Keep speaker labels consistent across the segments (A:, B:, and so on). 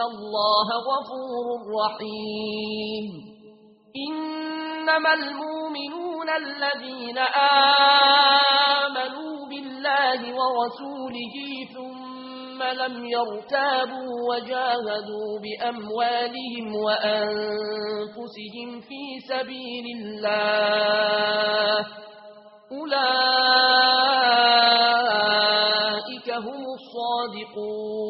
A: ان الله غفور رحيم انما المؤمنون الذين امنوا بالله ورسوله ثم لم يرتابوا وجاهدوا باموالهم وانفسهم في سبيل الله اولئك هم الصادقون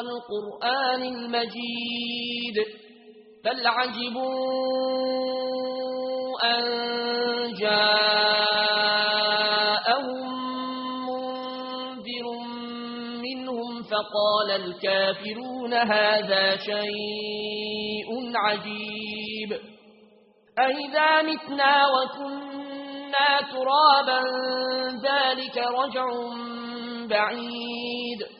A: والقرآن المجيد بل عجبوا أن جاءهم منذر منهم فقال الكافرون هذا شيء عجيب أئذا متنا وكنا ترابا ذلك رجع بعيد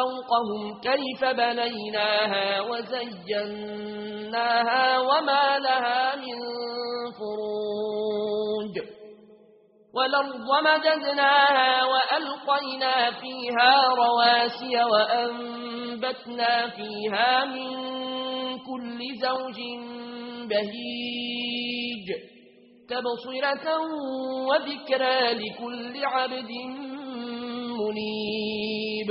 A: فوقهم كيف بنيناها وزيناها وما لها من فروج ولرض مددناها وألقينا فيها رواسي وأنبتنا فيها من كل زوج بهيج تبصرة وذكرى لكل عبد منيب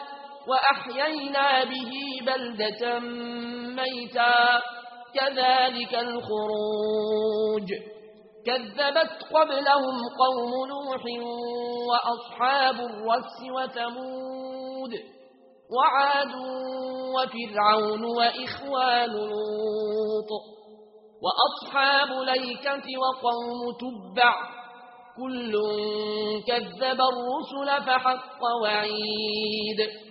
A: وأحيينا به بلدة ميتا. كذلك الخروج. كذبت قبلهم قوم نوح وأصحاب الرس وثمود وعاد وفرعون وإخوان لوط وأصحاب ليكة وقوم تبع. كل كذب الرسل فحق وعيد.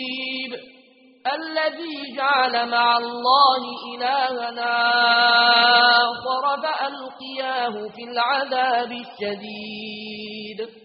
A: الذي جعل مع الله إلهنا آخر فألقياه في العذاب الشديد.